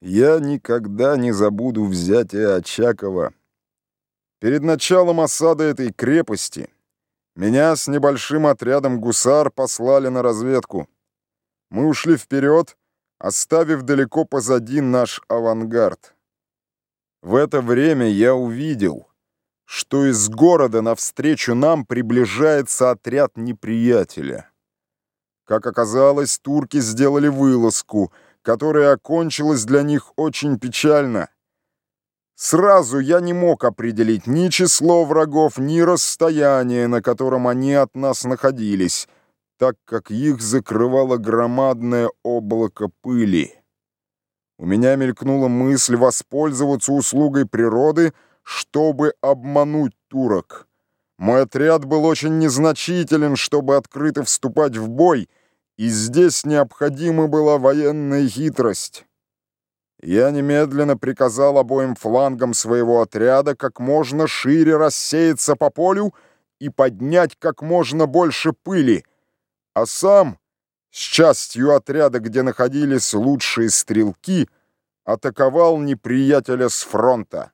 Я никогда не забуду взятия Очакова. Перед началом осады этой крепости меня с небольшим отрядом гусар послали на разведку. Мы ушли вперед, оставив далеко позади наш авангард. В это время я увидел, что из города навстречу нам приближается отряд неприятеля. Как оказалось, турки сделали вылазку — которая окончилась для них очень печально. Сразу я не мог определить ни число врагов, ни расстояние, на котором они от нас находились, так как их закрывало громадное облако пыли. У меня мелькнула мысль воспользоваться услугой природы, чтобы обмануть турок. Мой отряд был очень незначителен, чтобы открыто вступать в бой — и здесь необходима была военная хитрость. Я немедленно приказал обоим флангам своего отряда как можно шире рассеяться по полю и поднять как можно больше пыли, а сам, с частью отряда, где находились лучшие стрелки, атаковал неприятеля с фронта.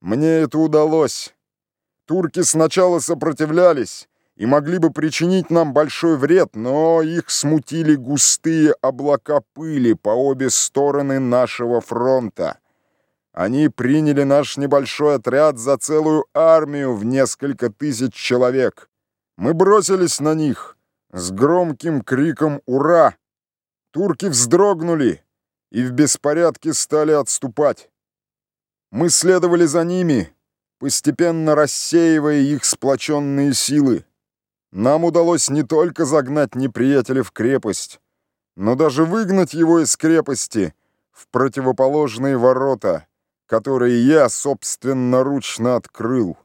Мне это удалось. Турки сначала сопротивлялись, и могли бы причинить нам большой вред, но их смутили густые облака пыли по обе стороны нашего фронта. Они приняли наш небольшой отряд за целую армию в несколько тысяч человек. Мы бросились на них с громким криком «Ура!». Турки вздрогнули и в беспорядке стали отступать. Мы следовали за ними, постепенно рассеивая их сплоченные силы. Нам удалось не только загнать неприятеля в крепость, но даже выгнать его из крепости в противоположные ворота, которые я собственноручно открыл.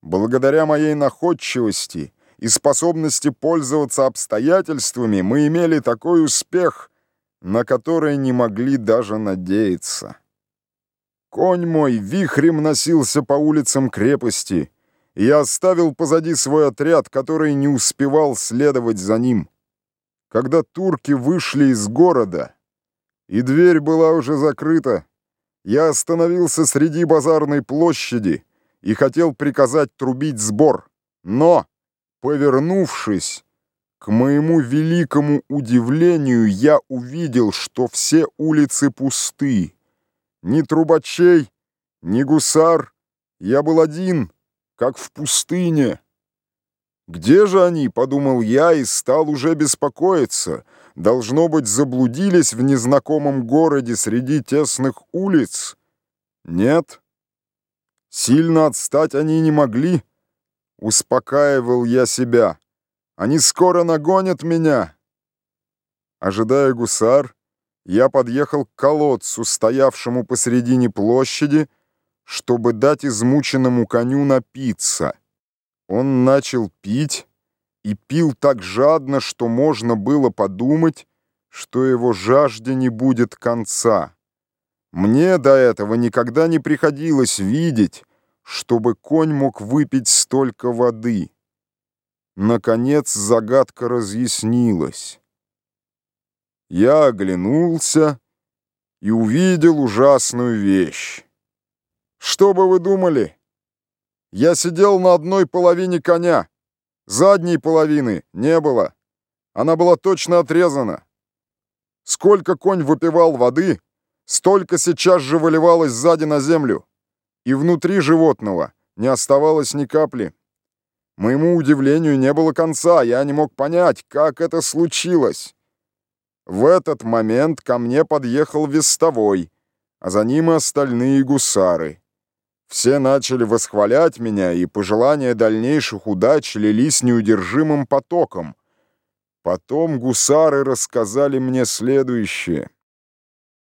Благодаря моей находчивости и способности пользоваться обстоятельствами мы имели такой успех, на который не могли даже надеяться. Конь мой вихрем носился по улицам крепости — я оставил позади свой отряд, который не успевал следовать за ним. Когда турки вышли из города, и дверь была уже закрыта, я остановился среди базарной площади и хотел приказать трубить сбор. Но, повернувшись, к моему великому удивлению, я увидел, что все улицы пусты. Ни трубачей, ни гусар, я был один — как в пустыне. «Где же они?» — подумал я и стал уже беспокоиться. Должно быть, заблудились в незнакомом городе среди тесных улиц. Нет, сильно отстать они не могли. Успокаивал я себя. Они скоро нагонят меня. Ожидая гусар, я подъехал к колодцу, стоявшему посредине площади, чтобы дать измученному коню напиться. Он начал пить и пил так жадно, что можно было подумать, что его жажде не будет конца. Мне до этого никогда не приходилось видеть, чтобы конь мог выпить столько воды. Наконец загадка разъяснилась. Я оглянулся и увидел ужасную вещь. Что бы вы думали? Я сидел на одной половине коня. Задней половины не было. Она была точно отрезана. Сколько конь выпивал воды, столько сейчас же выливалось сзади на землю. И внутри животного не оставалось ни капли. Моему удивлению не было конца, я не мог понять, как это случилось. В этот момент ко мне подъехал вестовой, а за ним и остальные гусары. Все начали восхвалять меня, и пожелания дальнейших удач лились неудержимым потоком. Потом гусары рассказали мне следующее.